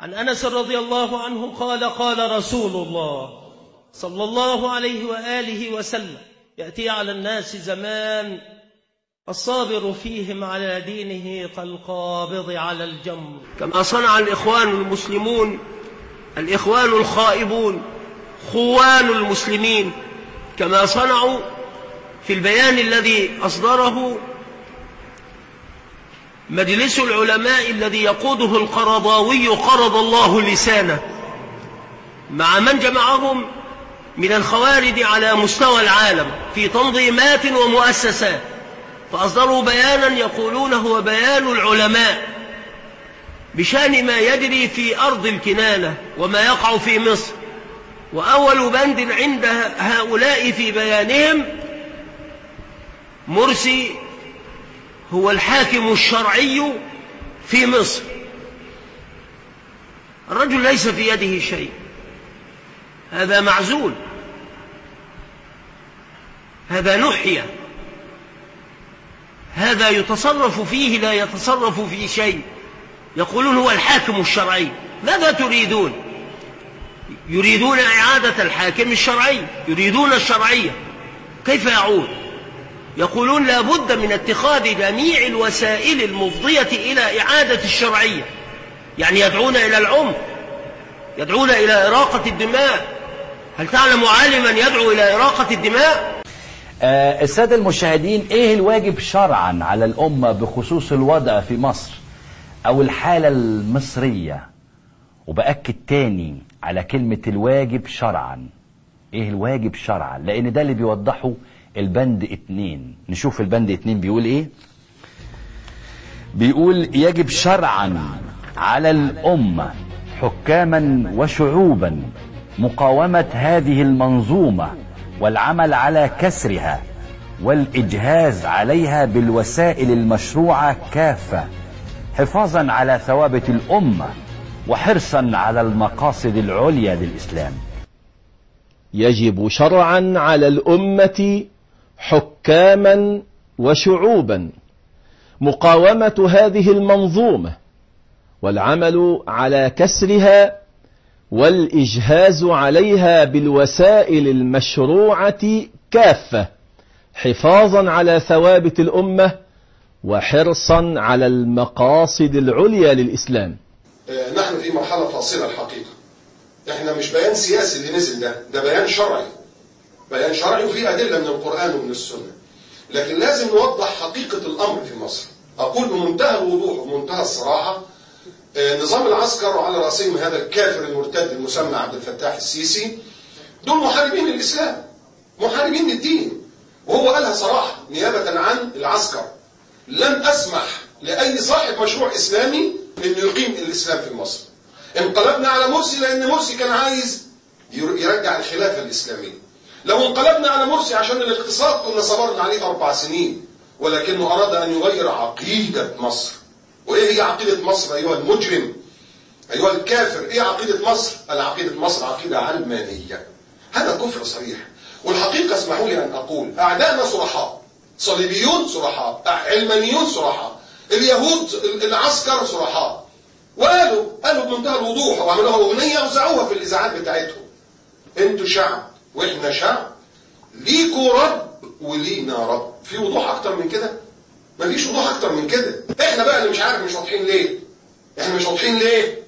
عن أنس رضي الله عنه قال قال رسول الله صلى الله عليه وآله وسلم يأتي على الناس زمان الصابر فيهم على دينه كالقابض على الجمر. كما صنع الإخوان المسلمون الإخوان الخائبون خوان المسلمين كما صنعوا في البيان الذي أصدره مجلس العلماء الذي يقوده القرضاوي قرض الله لسانه مع من جمعهم من الخوارج على مستوى العالم في تنظيمات ومؤسسات فأصدروا بيانا يقولون هو بيان العلماء بشأن ما يجري في أرض الكنانة وما يقع في مصر وأول بند عند هؤلاء في بيانهم مرسي هو الحاكم الشرعي في مصر. الرجل ليس في يده شيء. هذا معزول. هذا نحية هذا يتصرف فيه لا يتصرف في شيء. يقولون هو الحاكم الشرعي. ماذا تريدون؟ يريدون إعادة الحاكم الشرعي. يريدون الشرعية. كيف يعود؟ يقولون لا بد من اتخاذ جميع الوسائل المفضية إلى إعادة الشرعية. يعني يدعون إلى العمر يدعون إلى إراقة الدماء. هل تعلم عالما يدعو إلى إراقة الدماء؟ آه السادة المشاهدين إيه الواجب شرعا على الأمة بخصوص الوضع في مصر أو الحالة المصرية؟ وبأكد تاني على كلمة الواجب شرعا. إيه الواجب شرعا؟ لأن ده اللي بيوضحه البند اتنين. نشوف البند اتنين بيقول إيه؟ بيقول يجب شرعا على الأمة حكاما وشعوبا مقاومة هذه المنظومة والعمل على كسرها والإجهاز عليها بالوسائل المشروعة كافة حفاظا على ثوابت الأمة وحرصا على المقاصد العليا للإسلام. يجب شرعا على الأمة حكاما وشعوبا. مقاومة هذه المنظومة والعمل على كسرها والإجهاز عليها بالوسائل المشروعة كافة حفاظا على ثوابت الأمة وحرصا على المقاصد العليا للإسلام. نحن في مرحلة فاصلة الحقيقة. إحنا مش بيان سياسي اللي نزل ده ده بيان شرعي. بيان شرعي وفيه أدلة من القرآن ومن السنة. لكن لازم نوضح حقيقة الأمر في مصر. أقول بمنتهى الوضوح ومنتهى الصراحة نظام العسكر وعلى رأسهم هذا الكافر المرتد المسمى عبد الفتاح السيسي. دول محاربين للإسلام محاربين للدين وهو قالها صراحة نيابة عن العسكر. لن أسمح لأي صاحب مشروع إسلامي أنه يقيم الإسلام في مصر. انقلبنا على مرسي لأن مرسي كان عايز يرجع الخلافة الإسلامية. لو انقلبنا على مرسي عشان الاقتصاد كنا صبرنا عليه أربع سنين ولكنه أراد أن يغير عقيدة مصر. وإيه هي عقيدة مصر أيها المجرم؟ أيها الكافر إيه عقيدة مصر؟ العقيدة مصر عقيدة علمانية. هذا كفر صريح. والحقيقة اسمحوا لي أن أقول أعدائنا صرحاء صليبيون صرحاء علمانيون صرحاء اليهود العسكر صرحاء. وقالوا قالوا بمنتهى الوضوح وعملوها أغنية وزعوها في الإذاعات بتاعتهم. أنتوا شعب. وإحنا شعب ليكوا رب ولينا رب. في وضوح أكتر من كده؟ مفيش وضوح أكتر من كده. إحنا بقى اللي مش عارف مش واضحين ليه. إحنا مش واضحين ليه؟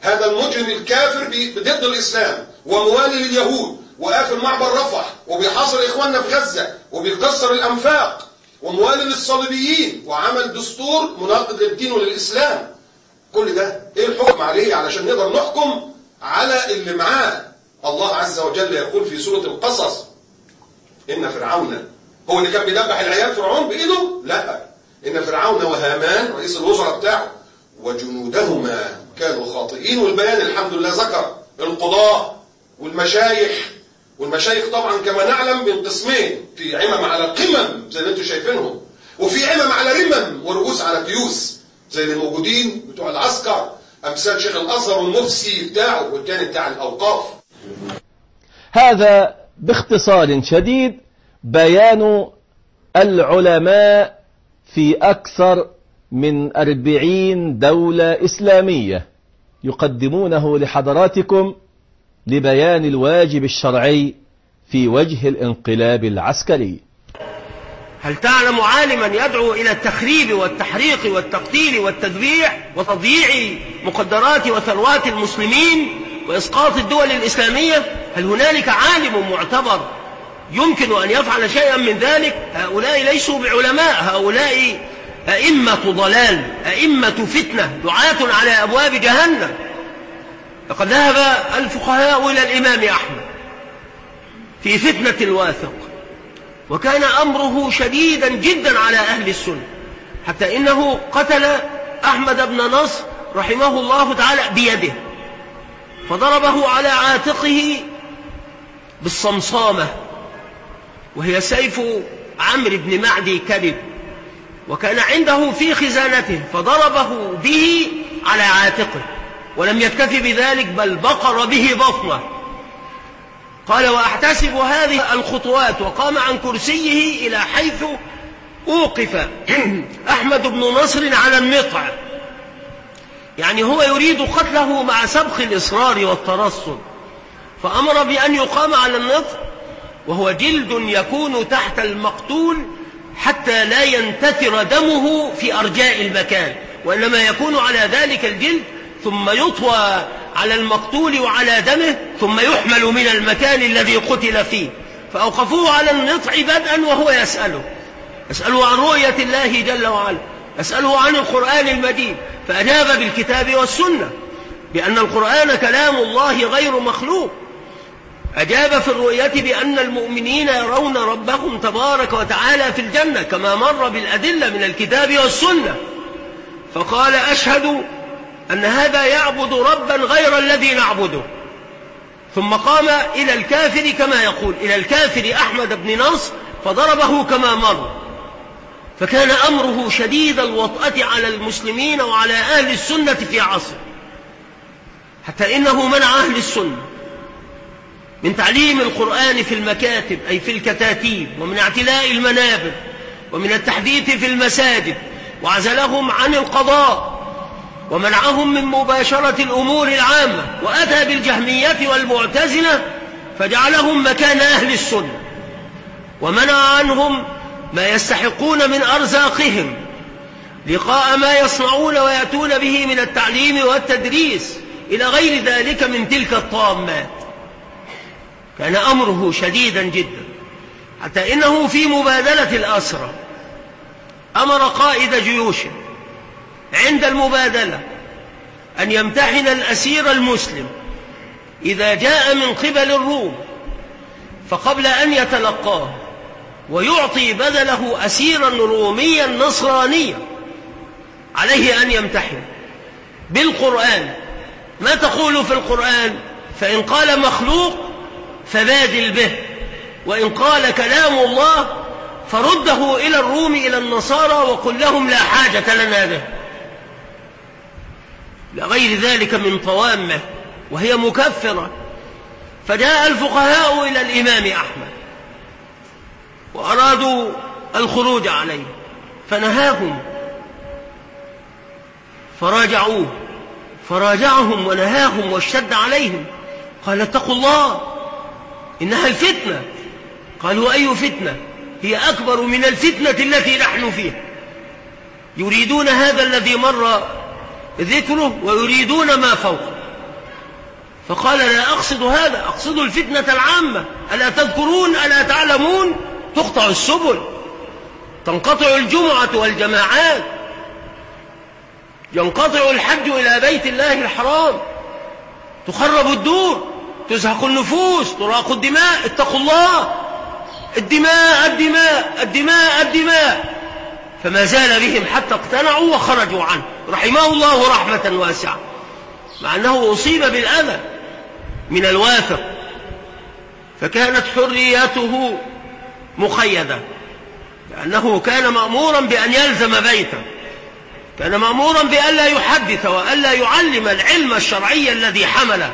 هذا المجرم الكافر ضد الإسلام وموالي لليهود وقافل معبر رفح وبيحاصر إخواننا في غزة وبيكسر الأنفاق وموالي للصليبيين وعمل دستور مناقض للدين وللإسلام. كل ده إيه الحكم عليه علشان نقدر نحكم على اللي معاه؟ الله عز وجل يقول في سورة القصص إن فرعون هو اللي كان بيدبح العيال فرعون بإيده؟ لا. إن فرعون وهامان رئيس الوزراء بتاعه وجنودهما كانوا خاطئين والبيان الحمد لله ذكر القضاة والمشايخ. والمشايخ طبعا كما نعلم من قسمين في عمم على قمم زي اللي أنتم شايفينهم وفي عمم على رمم ورؤوس على تيوس زي اللي موجودين بتوع العسكر أمثال شيخ الأزهر والمفتي بتاعه والتاني بتاع الأوقاف. هذا باختصار شديد بيان العلماء في أكثر من أربعين دولة إسلامية يقدمونه لحضراتكم لبيان الواجب الشرعي في وجه الانقلاب العسكري. هل تعلم عالما يدعو إلى التخريب والتحريق والتقتيل والتذبيح وتضييع مقدرات وثروات المسلمين وإسقاط الدول الإسلامية هل هنالك عالم معتبر يمكن أن يفعل شيئا من ذلك؟ هؤلاء ليسوا بعلماء هؤلاء أئمة ضلال أئمة فتنة دعاة على أبواب جهنم. لقد ذهب الفقهاء إلى الإمام أحمد في فتنة الواثق وكان أمره شديدا جدا على أهل السنة حتى إنه قتل أحمد بن نصر رحمه الله تعالى بيده. فضربه على عاتقه بالصمصامة وهي سيف عمرو بن معدي كذب وكان عنده في خزانته فضربه به على عاتقه ولم يكتفي بذلك بل بقر به بطنه قال وأحتسب هذه الخطوات وقام عن كرسيه إلى حيث أوقف أحمد بن نصر على النطع يعني هو يريد قتله مع سبخ الإصرار والترصد فأمر بأن يقام على النطع وهو جلد يكون تحت المقتول حتى لا ينتثر دمه في أرجاء المكان وإنما يكون على ذلك الجلد ثم يطوى على المقتول وعلى دمه ثم يحمل من المكان الذي قتل فيه. فأوقفوه على النطع بدءا وهو يسأله يسأله عن رؤية الله جل وعلا. يسأله عن القرآن المجيد فأجاب بالكتاب والسنة بأن القرآن كلام الله غير مخلوق. أجاب في الرؤية بأن المؤمنين يرون ربهم تبارك وتعالى في الجنة كما مر بالأدلة من الكتاب والسنة. فقال أشهد أن هذا يعبد ربا غير الذي نعبده. ثم قام إلى الكافر كما يقول إلى الكافر أحمد بن نصر فضربه كما مر. فكان أمره شديد الوطأة على المسلمين وعلى أهل السنة في عصر. حتى إنه منع أهل السنة من تعليم القرآن في المكاتب أي في الكتاتيب ومن اعتلاء المنابر ومن التحديث في المساجد وعزلهم عن القضاء ومنعهم من مباشرة الأمور العامة وأتى بالجهمية والمعتزلة فجعلهم مكان أهل السنة ومنع عنهم ما يستحقون من أرزاقهم لقاء ما يصنعون ويأتون به من التعليم والتدريس إلى غير ذلك من تلك الطامات. كان أمره شديدا جدا حتى إنه في مبادلة الأسرى أمر قائد جيوشه عند المبادلة أن يمتحن الأسير المسلم إذا جاء من قبل الروم فقبل أن يتلقاه ويعطي بدله أسيرا روميا نصرانيا. عليه أن يمتحن. بالقرآن. ما تقول في القرآن؟ فإن قال مخلوق فبادل به. وإن قال كلام الله فرده إلى الروم إلى النصارى وقل لهم لا حاجة لنا به. لغير ذلك من طوامة وهي مكفرة. فجاء الفقهاء إلى الإمام أحمد. وأرادوا الخروج عليه فنهاهم. فراجعوه فراجعهم ونهاهم واشتد عليهم. قال اتقوا الله إنها الفتنة. قالوا أي فتنة؟ هي أكبر من الفتنة التي نحن فيها. يريدون هذا الذي مر ذكره ويريدون ما فوقه فقال لا أقصد هذا أقصد الفتنة العامة. ألا تذكرون ألا تعلمون؟ تقطع السبل تنقطع الجمعة والجماعات ينقطع الحج إلى بيت الله الحرام تخرب الدور تزهق النفوس تراق الدماء اتقوا الله الدماء الدماء الدماء الدماء. فما زال بهم حتى اقتنعوا وخرجوا عنه. رحمه الله رحمة واسعة. مع أنه أصيب بالأذى من الواثق. فكانت حريته مقيدة لأنه كان مأمورا بأن يلزم بيته. كان مأمورا بألا يحدث وألا يعلم العلم الشرعي الذي حمله.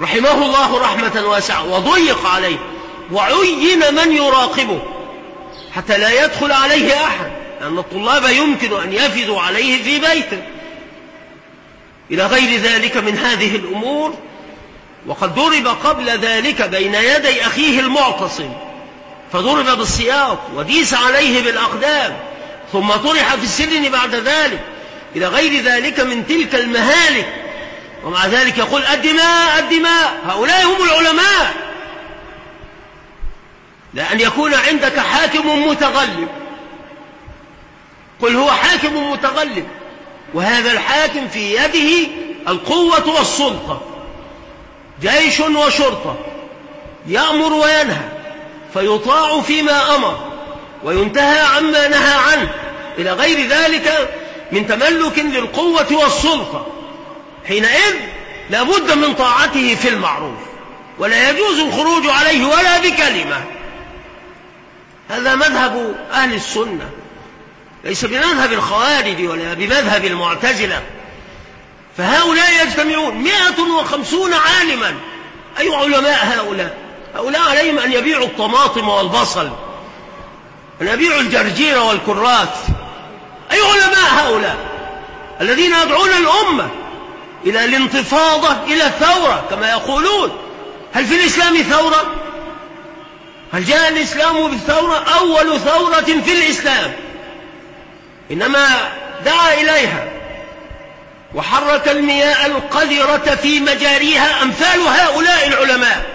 رحمه الله رحمة واسعة. وضيق عليه. وعين من يراقبه. حتى لا يدخل عليه أحد. لأن الطلاب يمكن أن يفدوا عليه في بيته. إلى غير ذلك من هذه الأمور. وقد ضرب قبل ذلك بين يدي أخيه المعتصم. فضرب بالسياط وديس عليه بالأقدام ثم طرح في السجن بعد ذلك إلى غير ذلك من تلك المهالك. ومع ذلك يقول الدماء الدماء هؤلاء هم العلماء. لأن يكون عندك حاكم متغلب. قل هو حاكم متغلب. وهذا الحاكم في يده القوة والسلطة. جيش وشرطة. يأمر وينهى. فيطاع فيما أمر وينتهى عما نهى عنه. إلى غير ذلك من تملك للقوة والسلطة. حينئذ لابد من طاعته في المعروف ولا يجوز الخروج عليه ولا بكلمة. هذا مذهب أهل السنة. ليس بمذهب الخوارج ولا بمذهب المعتزلة. فهؤلاء يجتمعون مئة وخمسون عالما. أي علماء هؤلاء؟ هؤلاء عليهم أن يبيعوا الطماطم والبصل أن يبيعوا الجرجير والكرات أي علماء هؤلاء الذين يدعون الأمة إلى الانتفاضة إلى الثورة كما يقولون هل في الإسلام ثورة؟ هل جاء الإسلام بالثورة؟ أول ثورة في الإسلام إنما دعا إليها وحرك المياه القذرة في مجاريها أمثال هؤلاء العلماء